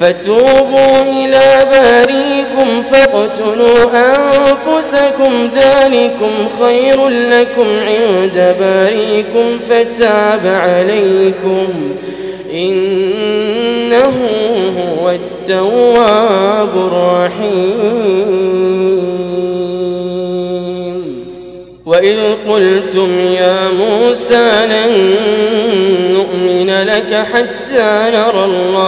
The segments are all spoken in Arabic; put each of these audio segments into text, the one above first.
فتوبوا إلى باريكم فاقتلوا أنفسكم ذلكم خير لكم عند باريكم فتاب عليكم. إنه هو التواب الرحيم. وإذ قلتم يا موسى لن نؤمن لك حتى نرى الله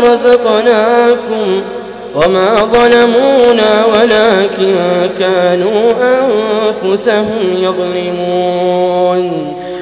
رزقناكم وما ظلمونا ولكن كانوا أنفسهم يظلمون.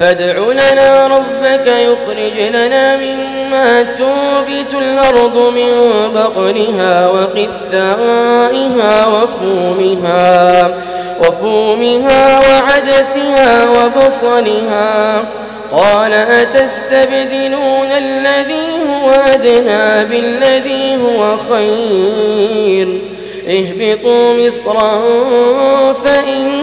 فادع لنا ربك يخرج لنا مما تنبت الأرض من بقرها وقثائها وفومها وفومها وعدسها وبصلها. قال أتستبدلون الذي هو أدنى بالذي هو خير؟ اهبطوا مصرا فإن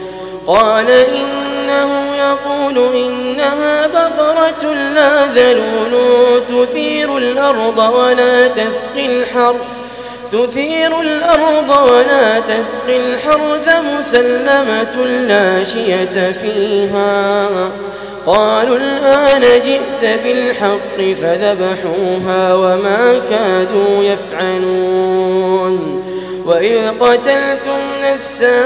قال إنه يقول إنها بقرة لا ذلول تثير الأرض ولا تسقي الحرث تثير الأرض ولا تسقي الحرث مسلمة لا شية فيها قالوا الآن جئت بالحق فذبحوها وما كادوا يفعلون وإذ قتلتم نفسا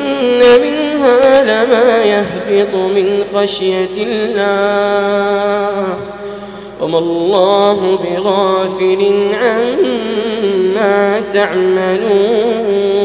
منها لما يهبط من خشية الله. وما الله بغافل عما تعملون.